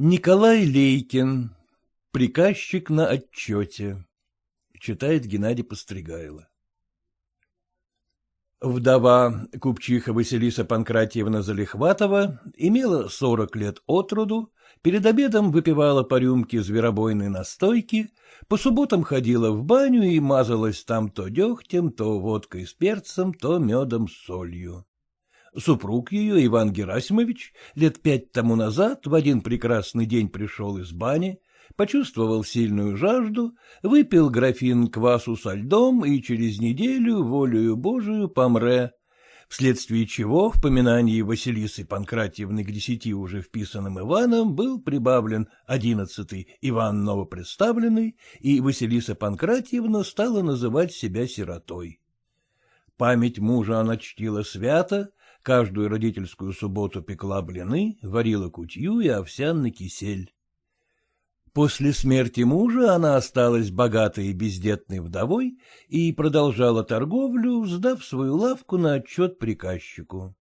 Николай Лейкин. Приказчик на отчете. Читает Геннадий Постригайло. Вдова купчиха Василиса Панкратьевна Залихватова имела сорок лет от роду, перед обедом выпивала по рюмке зверобойной настойки, по субботам ходила в баню и мазалась там то дегтем, то водкой с перцем, то медом с солью. Супруг ее, Иван Герасимович, лет пять тому назад в один прекрасный день пришел из бани, почувствовал сильную жажду, выпил графин квасу со льдом и через неделю, волею Божию, помре, вследствие чего в поминании Василисы Панкратьевны к десяти уже вписанным Иваном был прибавлен одиннадцатый Иван новопредставленный, и Василиса Панкратьевна стала называть себя сиротой. Память мужа она чтила свято, каждую родительскую субботу пекла блины, варила кутью и овсяный кисель. После смерти мужа она осталась богатой и бездетной вдовой и продолжала торговлю, сдав свою лавку на отчет приказчику.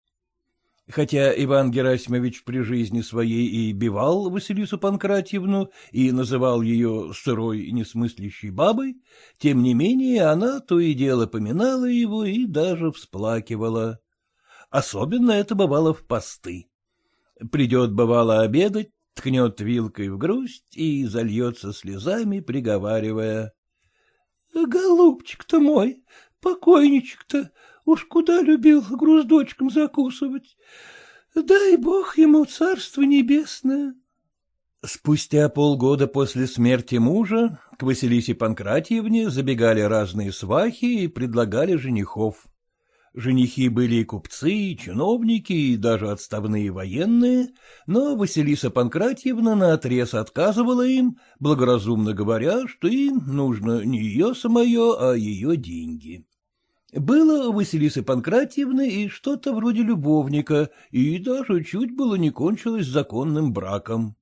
Хотя Иван Герасимович при жизни своей и бивал Василису Панкратьевну и называл ее сырой и несмыслящей бабой, тем не менее она то и дело поминала его и даже всплакивала. Особенно это бывало в посты. Придет, бывало, обедать, ткнет вилкой в грусть и зальется слезами, приговаривая. — Голубчик-то мой, покойничек-то, уж куда любил груздочком закусывать. Дай бог ему царство небесное. Спустя полгода после смерти мужа к Василисе Панкратьевне забегали разные свахи и предлагали женихов. Женихи были и купцы, и чиновники, и даже отставные военные, но Василиса Панкратьевна наотрез отказывала им, благоразумно говоря, что им нужно не ее самое, а ее деньги. Было у Василисы Панкратьевны и что-то вроде любовника, и даже чуть было не кончилось законным браком.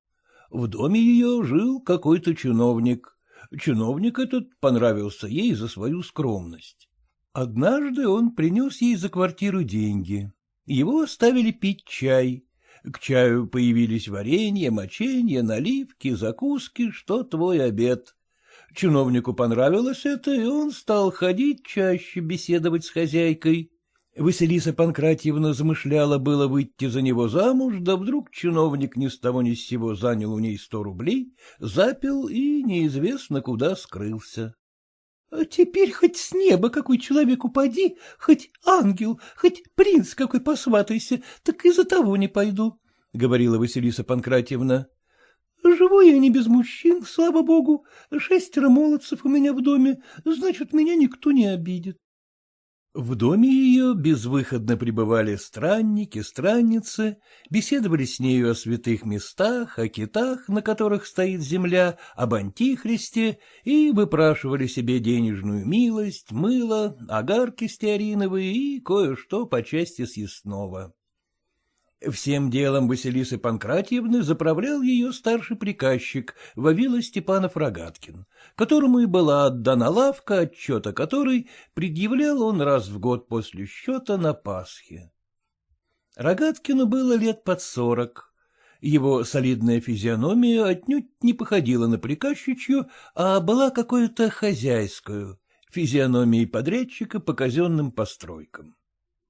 В доме ее жил какой-то чиновник. Чиновник этот понравился ей за свою скромность. Однажды он принес ей за квартиру деньги. Его оставили пить чай. К чаю появились варенье, моченье, наливки, закуски, что твой обед. Чиновнику понравилось это, и он стал ходить чаще, беседовать с хозяйкой. Василиса Панкратьевна замышляла было выйти за него замуж, да вдруг чиновник ни с того ни с сего занял у ней сто рублей, запил и неизвестно куда скрылся. А — Теперь хоть с неба какой человек упади, хоть ангел, хоть принц какой посватайся, так из-за того не пойду, — говорила Василиса Панкратьевна. — Живу я не без мужчин, слава богу, шестеро молодцев у меня в доме, значит, меня никто не обидит. В доме ее безвыходно пребывали странники, странницы, беседовали с нею о святых местах, о китах, на которых стоит земля, об антихристе, и выпрашивали себе денежную милость, мыло, огарки стеариновые и кое-что по части съестного. Всем делом Василисы Панкратьевны заправлял ее старший приказчик Вавила Степанов Рогаткин, которому и была отдана лавка, отчета которой предъявлял он раз в год после счета на Пасхе. Рогаткину было лет под сорок. Его солидная физиономия отнюдь не походила на приказчичью, а была какой-то хозяйскую, физиономией подрядчика по казенным постройкам.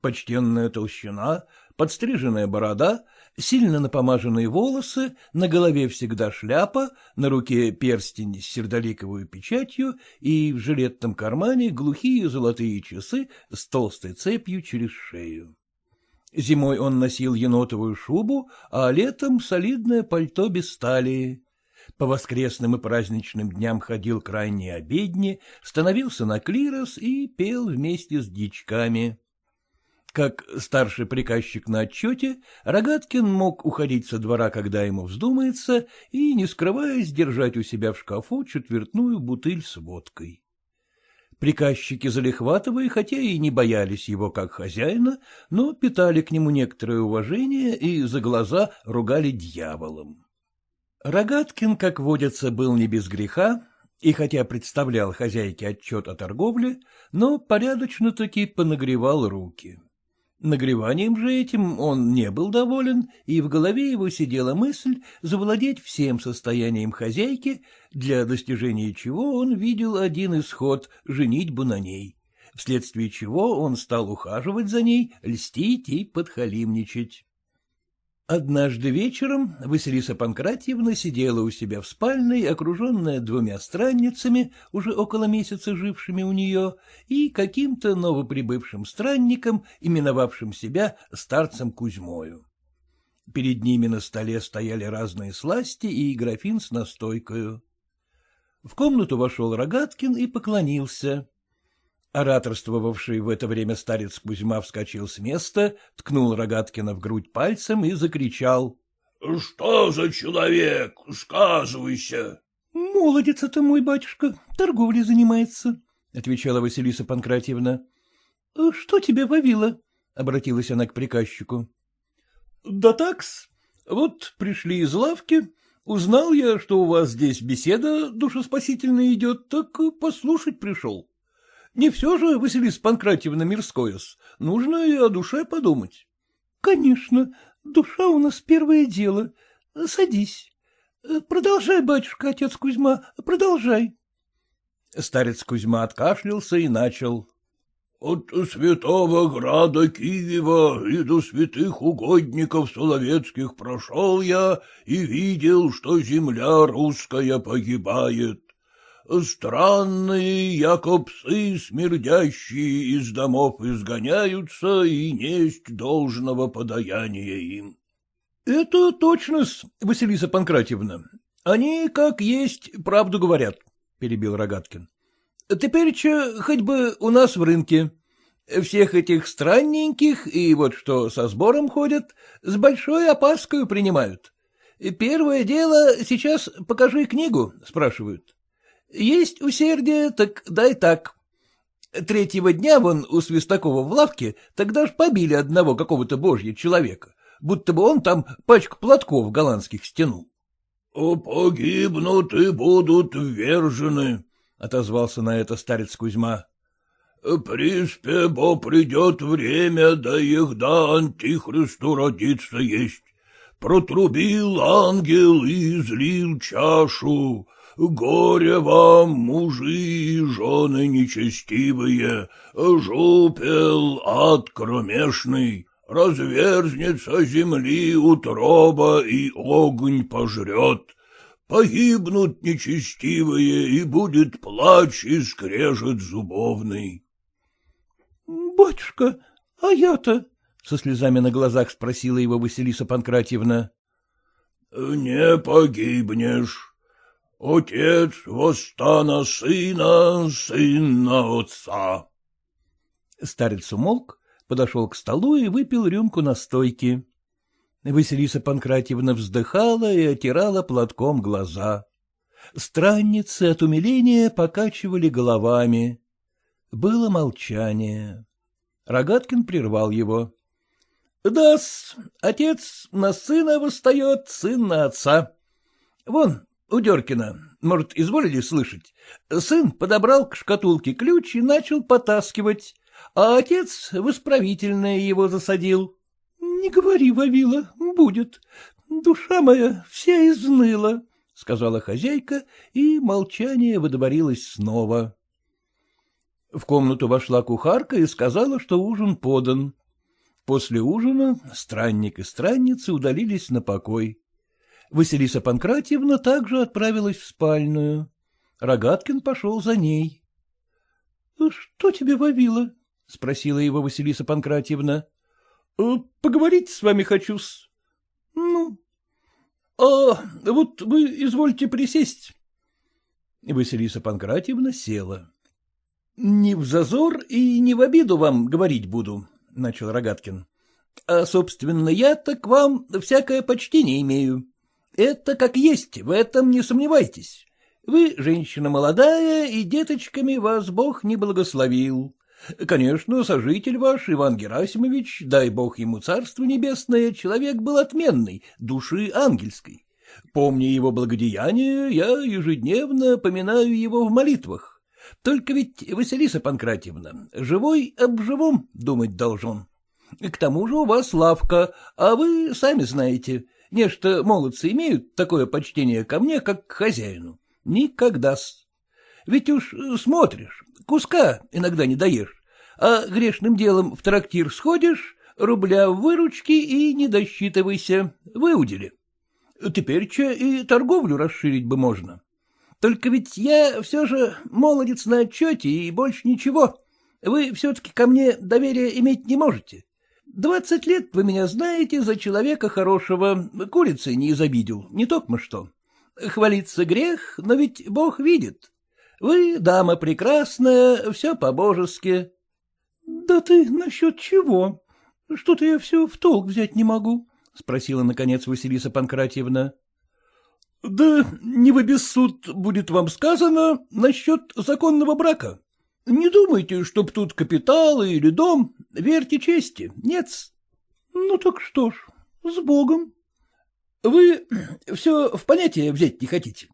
Почтенная толщина, подстриженная борода, сильно напомаженные волосы, на голове всегда шляпа, на руке перстень с сердоликовой печатью и в жилетном кармане глухие золотые часы с толстой цепью через шею. Зимой он носил енотовую шубу, а летом солидное пальто без стали. По воскресным и праздничным дням ходил крайне обедни, становился на клирос и пел вместе с дичками. Как старший приказчик на отчете, Рогаткин мог уходить со двора, когда ему вздумается, и, не скрываясь, держать у себя в шкафу четвертную бутыль с водкой. Приказчики Залихватовой, хотя и не боялись его как хозяина, но питали к нему некоторое уважение и за глаза ругали дьяволом. Рогаткин, как водится, был не без греха, и хотя представлял хозяйке отчет о торговле, но порядочно-таки понагревал руки. Нагреванием же этим он не был доволен, и в голове его сидела мысль завладеть всем состоянием хозяйки, для достижения чего он видел один исход — женитьбу на ней, вследствие чего он стал ухаживать за ней, льстить и подхалимничать. Однажды вечером Василиса Панкратьевна сидела у себя в спальной, окруженная двумя странницами, уже около месяца жившими у нее, и каким-то новоприбывшим странником, именовавшим себя старцем Кузьмою. Перед ними на столе стояли разные сласти и графин с настойкою. В комнату вошел Рогаткин и поклонился. Ораторствовавший в это время старец Кузьма вскочил с места, ткнул Рогаткина в грудь пальцем и закричал. — Что за человек? Сказывайся. — Молодец это мой батюшка, торговлей занимается, — отвечала Василиса Панкратьевна. — Что тебе вовило? — обратилась она к приказчику. — Да такс. Вот пришли из лавки, узнал я, что у вас здесь беседа душеспасительная идет, так послушать пришел. Не все же, Василиса Панкратьевна, мирское нужно и о душе подумать. — Конечно, душа у нас первое дело. Садись. Продолжай, батюшка, отец Кузьма, продолжай. Старец Кузьма откашлялся и начал. — От святого града Киева и до святых угодников Соловецких прошел я и видел, что земля русская погибает. Странные якобсы смердящие из домов изгоняются, и несть должного подаяния им. — Это точно Василиса Панкратьевна. Они, как есть, правду говорят, — перебил Рогаткин. — Теперь че хоть бы у нас в рынке. Всех этих странненьких и вот что со сбором ходят, с большой опаской принимают. Первое дело, сейчас покажи книгу, спрашивают. Есть усердие, так дай так. Третьего дня вон у Свистакова в лавке тогда ж побили одного какого-то божьего человека, будто бы он там пачку платков голландских стянул. — Погибнут и будут ввержены, — отозвался на это старец Кузьма. — Приспе, бо придет время, да их да антихристу родиться есть. Протрубил ангел и излил чашу, Горе вам, мужи и жены нечестивые, жупел ад кромешный, разверзнется земли утроба и огонь пожрет. Погибнут нечестивые, и будет плач и скрежет зубовный. — Батюшка, а я-то? — со слезами на глазах спросила его Василиса Панкратьевна. — Не погибнешь. Отец восста на сына, сын на отца. Старец умолк, подошел к столу и выпил рюмку настойки. Василиса Панкратьевна вздыхала и отирала платком глаза. Странницы от умиления покачивали головами. Было молчание. Рогаткин прервал его. — Да-с, отец на сына восстает, сын на отца. Вон, у Деркина, может, изволили слышать, сын подобрал к шкатулке ключ и начал потаскивать, а отец в исправительное его засадил. — Не говори, Вавила, будет. Душа моя вся изныла, — сказала хозяйка, и молчание выдворилось снова. В комнату вошла кухарка и сказала, что ужин подан. После ужина странник и странница удалились на покой. Василиса Панкратьевна также отправилась в спальную. Рогаткин пошел за ней. — Что тебе вовило? — спросила его Василиса Панкратьевна. «Э, — Поговорить с вами хочу-с. — Ну? — А вот вы извольте присесть. Василиса Панкратьевна села. — Не в зазор и не в обиду вам говорить буду, — начал Рогаткин. — А, собственно, я-то к вам всякое почтение имею. Это как есть, в этом не сомневайтесь. Вы женщина молодая, и деточками вас Бог не благословил. Конечно, сожитель ваш, Иван Герасимович, дай бог ему царство небесное, человек был отменный, души ангельской. Помня его благодеяние, я ежедневно поминаю его в молитвах. Только ведь, Василиса Панкратьевна, живой об живом думать должен. К тому же у вас лавка, а вы сами знаете, нечто молодцы имеют такое почтение ко мне, как к хозяину. Никогда-с. Ведь уж смотришь, куска иногда не даешь, а грешным делом в трактир сходишь, рубля в выручки и не досчитывайся, выудили. Теперь че и торговлю расширить бы можно. Только ведь я все же молодец на отчете и больше ничего. Вы все-таки ко мне доверия иметь не можете. Двадцать лет вы меня знаете за человека хорошего, курицы не изобидел, не токмо что. Хвалиться грех, но ведь Бог видит. Вы, дама прекрасная, все по-божески. — Да ты насчет чего? Что-то я все в толк взять не могу, — спросила, наконец, Василиса Панкратьевна. — Да не в обессуд будет вам сказано насчет законного брака. Не думайте, чтоб тут капитал или дом, верьте чести, нет -с. — Ну так что ж, с Богом. — Вы все в понятие взять не хотите.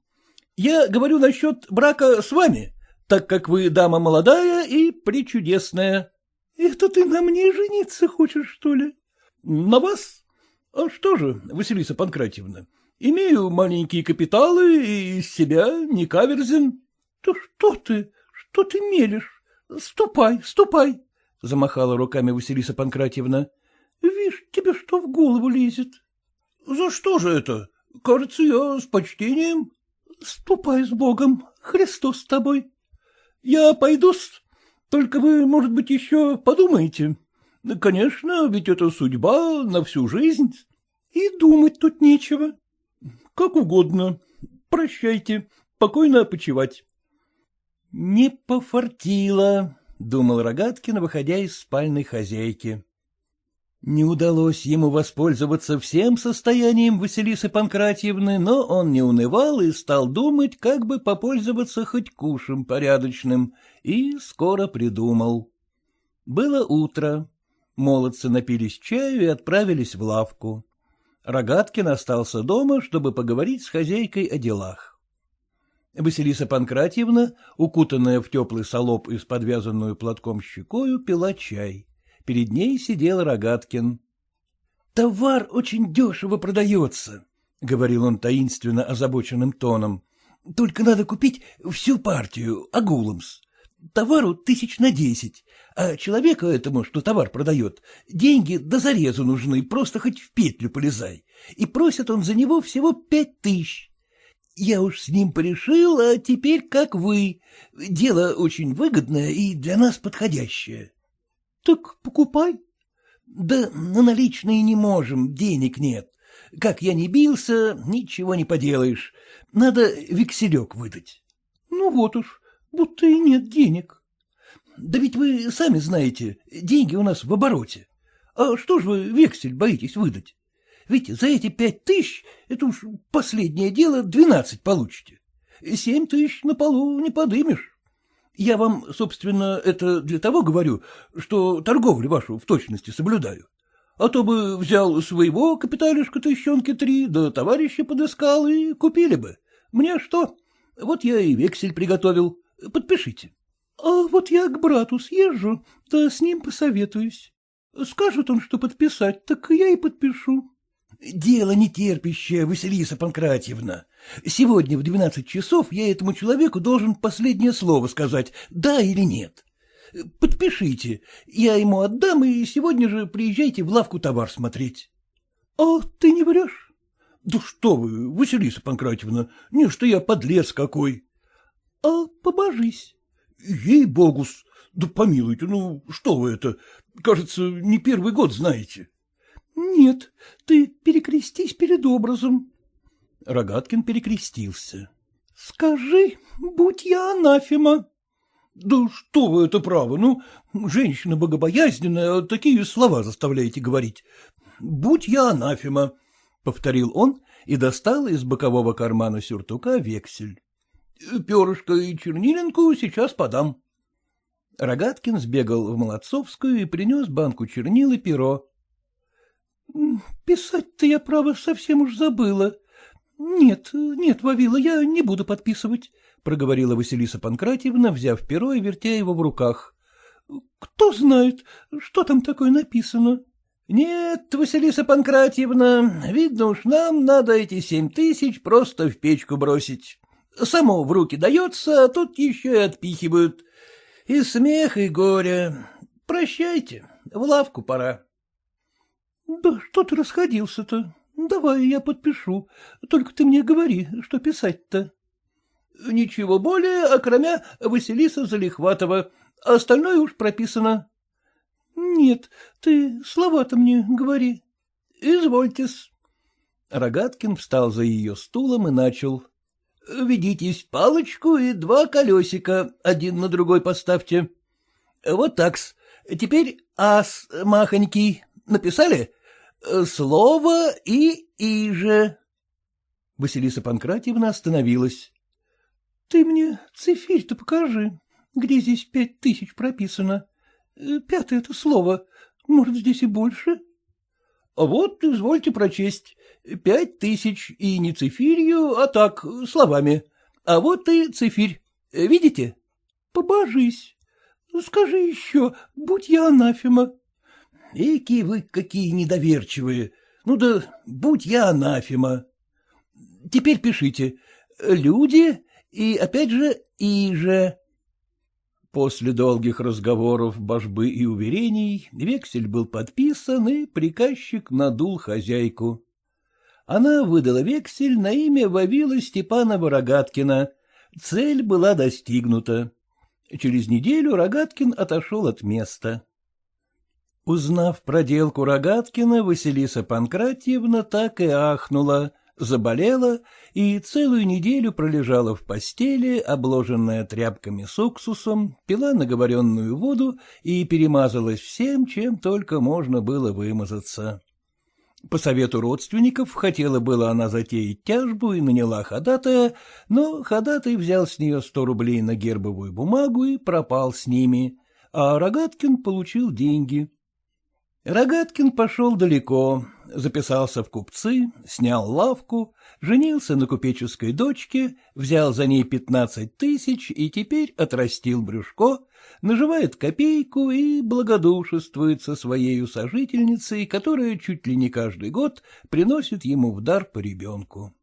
Я говорю насчет брака с вами, так как вы дама молодая и причудесная. — Это ты на мне жениться хочешь, что ли? — На вас? А что же, Василиса Панкратьевна, имею маленькие капиталы и из себя не каверзен. — Да что ты, что ты мелешь? Ступай, ступай, — замахала руками Василиса Панкратьевна. — Вишь, тебе что в голову лезет? — За что же это? Кажется, я с почтением. — Ступай с Богом, Христос с тобой. — Я пойду-с, только вы, может быть, еще подумаете. Конечно, ведь это судьба на всю жизнь. И думать тут нечего. Как угодно. Прощайте, покойно почевать. Не пофартило, — думал Рогаткин, выходя из спальной хозяйки. Не удалось ему воспользоваться всем состоянием Василисы Панкратьевны, но он не унывал и стал думать, как бы попользоваться хоть кушем порядочным, и скоро придумал. Было утро. Молодцы напились чаю и отправились в лавку. Рогаткин остался дома, чтобы поговорить с хозяйкой о делах. Василиса Панкратьевна, укутанная в теплый солоб и с подвязанную платком щекою, пила чай. Перед ней сидел Рогаткин. — Товар очень дешево продается, — говорил он таинственно озабоченным тоном. — Только надо купить всю партию, агуломс. Товару тысяч на десять, а человеку этому, что товар продает, деньги до зарезу нужны, просто хоть в петлю полезай. И просит он за него всего пять тысяч. Я уж с ним порешил, а теперь как вы. Дело очень выгодное и для нас подходящее. — Так покупай. — Да на наличные не можем, денег нет. Как я не бился, ничего не поделаешь. Надо векселек выдать. — Ну вот уж, будто и нет денег. — Да ведь вы сами знаете, деньги у нас в обороте. А что ж вы вексель боитесь выдать? Ведь за эти пять тысяч, это уж последнее дело, двенадцать получите. Семь тысяч на полу не подымешь. Я вам, собственно, это для того говорю, что торговлю вашу в точности соблюдаю. А то бы взял своего капиталишка тыщенки три, да товарища подыскал и купили бы. Мне что? Вот я и вексель приготовил. Подпишите. — А вот я к брату съезжу, да с ним посоветуюсь. Скажет он, что подписать, так я и подпишу. — Дело нетерпящее, Василиса Панкратьевна. Сегодня в двенадцать часов я этому человеку должен последнее слово сказать, да или нет. Подпишите, я ему отдам, и сегодня же приезжайте в лавку товар смотреть. — А ты не врешь? — Да что вы, Василиса Панкратьевна, не что я подлец какой. — А побожись. — Ей-богус, да помилуйте, ну что вы это, кажется, не первый год знаете. — Нет, ты перекрестись перед образом. Рогаткин перекрестился. — Скажи, будь я анафема. — Да что вы это право, ну, женщина богобоязненная, такие слова заставляете говорить. Будь я анафема, — повторил он и достал из бокового кармана сюртука вексель. — Перышко и чернилинку сейчас подам. Рогаткин сбегал в Молодцовскую и принес банку чернил и перо. — Писать-то я, право, совсем уж забыла. Нет, нет, Вавила, я не буду подписывать, — проговорила Василиса Панкратьевна, взяв перо и вертя его в руках. — Кто знает, что там такое написано? — Нет, Василиса Панкратьевна, видно уж нам надо эти семь тысяч просто в печку бросить. Само в руки дается, а тут еще и отпихивают. И смех, и горе. Прощайте, в лавку пора. — Да что ты расходился-то? Давай я подпишу, только ты мне говори, что писать-то. — Ничего более, окромя Василиса Залихватова, остальное уж прописано. — Нет, ты слова-то мне говори. — Извольтесь. Рогаткин встал за ее стулом и начал. — Ведитесь палочку и два колесика, один на другой поставьте. Вот так-с. Теперь ас махонький. Написали? Слово и иже. Василиса Панкратьевна остановилась. — Ты мне цифирь-то покажи, где здесь пять тысяч прописано. Пятое это слово. Может, здесь и больше? — Вот, извольте прочесть. Пять тысяч и не цифирью, а так, словами. А вот и цифирь. Видите? — Побожись. Скажи еще, будь я анафема. — Эки вы какие недоверчивые. Ну да будь я анафема. Теперь пишите. Люди и опять же и же. После долгих разговоров, божбы и уверений вексель был подписан, и приказчик надул хозяйку. Она выдала вексель на имя Вавила Степанова Рогаткина. Цель была достигнута. Через неделю Рогаткин отошел от места. Узнав проделку Рогаткина, Василиса Панкратьевна так и ахнула, заболела и целую неделю пролежала в постели, обложенная тряпками с уксусом, пила наговоренную воду и перемазалась всем, чем только можно было вымазаться. По совету родственников хотела было она затеять тяжбу и наняла ходатая, но ходатай взял с нее сто рублей на гербовую бумагу и пропал с ними, а Рогаткин получил деньги. Рогаткин пошел далеко, записался в купцы, снял лавку, женился на купеческой дочке, взял за ней пятнадцать тысяч и теперь отрастил брюшко, наживает копейку и благодушествует со своей сожительницей, которая чуть ли не каждый год приносит ему в дар по ребенку.